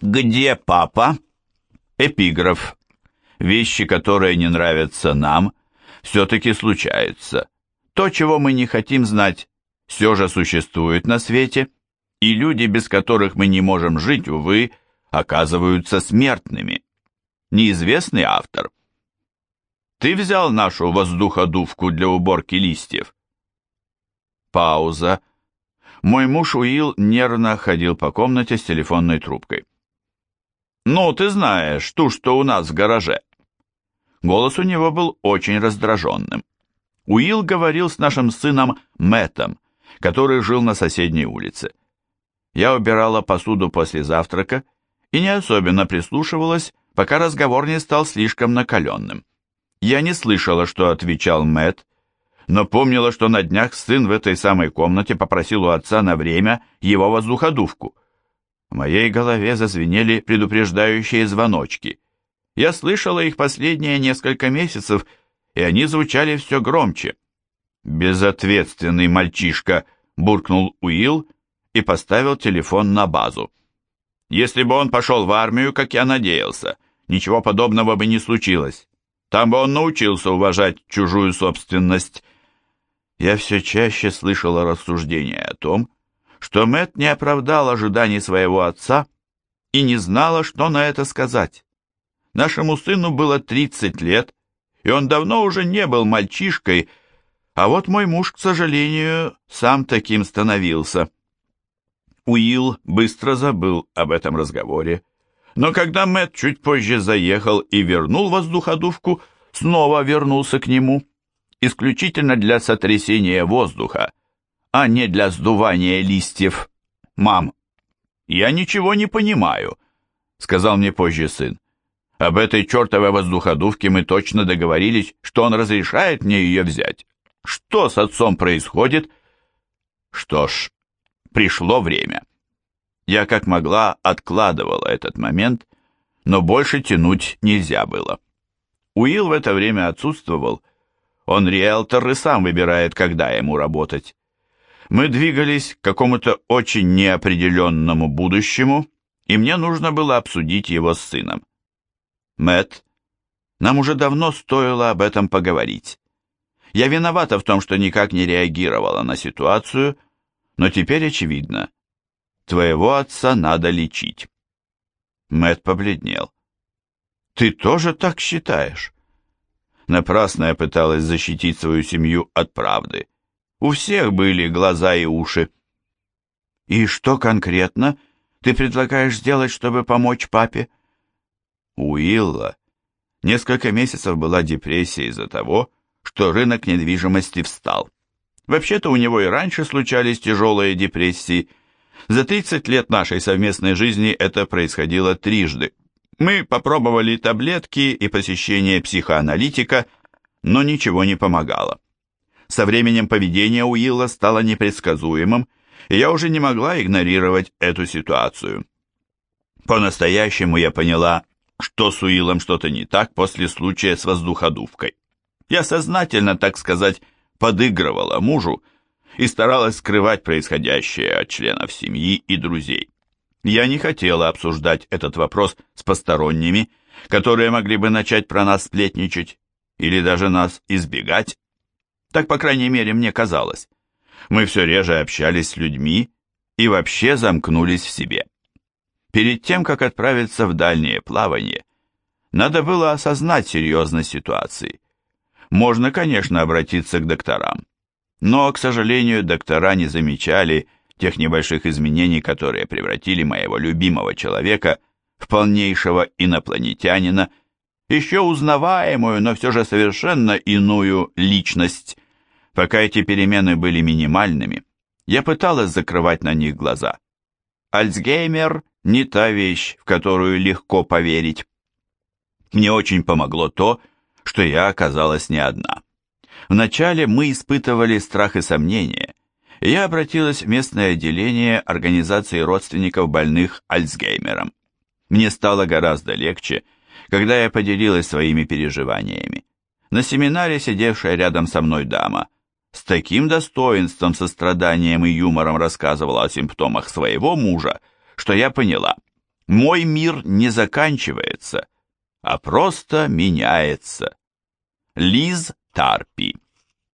Где папа? Эпиграф. Вещи, которые не нравятся нам, все-таки случаются. То, чего мы не хотим знать, все же существует на свете, и люди, без которых мы не можем жить, увы, оказываются смертными. Неизвестный автор. Ты взял нашу воздуходувку для уборки листьев? Пауза. Мой муж Уилл нервно ходил по комнате с телефонной трубкой. «Ну, ты знаешь, ту, что у нас в гараже». Голос у него был очень раздраженным. Уилл говорил с нашим сыном Мэттом, который жил на соседней улице. Я убирала посуду после завтрака и не особенно прислушивалась, пока разговор не стал слишком накаленным. Я не слышала, что отвечал Мэтт, но помнила, что на днях сын в этой самой комнате попросил у отца на время его воздуходувку. В моей голове зазвенели предупреждающие звоночки. Я слышала их последние несколько месяцев, и они звучали все громче. «Безответственный мальчишка!» — буркнул Уилл и поставил телефон на базу. «Если бы он пошел в армию, как я надеялся, ничего подобного бы не случилось. Там бы он научился уважать чужую собственность» я все чаще слышала рассуждения о том, что Мэт не оправдал ожиданий своего отца и не знала, что на это сказать. Нашему сыну было 30 лет, и он давно уже не был мальчишкой, а вот мой муж, к сожалению, сам таким становился. Уилл быстро забыл об этом разговоре, но когда Мэт чуть позже заехал и вернул воздуходувку, снова вернулся к нему исключительно для сотрясения воздуха, а не для сдувания листьев. Мам, я ничего не понимаю, сказал мне позже сын. Об этой чертовой воздуходувке мы точно договорились, что он разрешает мне ее взять. Что с отцом происходит? Что ж, пришло время. Я как могла откладывала этот момент, но больше тянуть нельзя было. Уилл в это время отсутствовал, он риэлтор и сам выбирает, когда ему работать. Мы двигались к какому-то очень неопределенному будущему, и мне нужно было обсудить его с сыном. Мэт, нам уже давно стоило об этом поговорить. Я виновата в том, что никак не реагировала на ситуацию, но теперь очевидно. Твоего отца надо лечить. Мэт побледнел. Ты тоже так считаешь? Напрасно я пыталась защитить свою семью от правды. У всех были глаза и уши. «И что конкретно ты предлагаешь сделать, чтобы помочь папе?» Уилла несколько месяцев была депрессия из-за того, что рынок недвижимости встал. Вообще-то у него и раньше случались тяжелые депрессии. За 30 лет нашей совместной жизни это происходило трижды. Мы попробовали таблетки и посещение психоаналитика, но ничего не помогало. Со временем поведение Уилла стало непредсказуемым, и я уже не могла игнорировать эту ситуацию. По-настоящему я поняла, что с Уиллом что-то не так после случая с воздуходувкой. Я сознательно, так сказать, подыгрывала мужу и старалась скрывать происходящее от членов семьи и друзей. Я не хотела обсуждать этот вопрос с посторонними, которые могли бы начать про нас сплетничать или даже нас избегать. Так, по крайней мере, мне казалось. Мы все реже общались с людьми и вообще замкнулись в себе. Перед тем, как отправиться в дальнее плавание, надо было осознать серьезность ситуации. Можно, конечно, обратиться к докторам, но, к сожалению, доктора не замечали, тех небольших изменений, которые превратили моего любимого человека в полнейшего инопланетянина, еще узнаваемую, но все же совершенно иную личность. Пока эти перемены были минимальными, я пыталась закрывать на них глаза. Альцгеймер – не та вещь, в которую легко поверить. Мне очень помогло то, что я оказалась не одна. Вначале мы испытывали страх и сомнения, я обратилась в местное отделение организации родственников больных Альцгеймером. Мне стало гораздо легче, когда я поделилась своими переживаниями. На семинаре сидевшая рядом со мной дама с таким достоинством, состраданием и юмором рассказывала о симптомах своего мужа, что я поняла, Мой мир не заканчивается, а просто меняется. Лиз Тарпи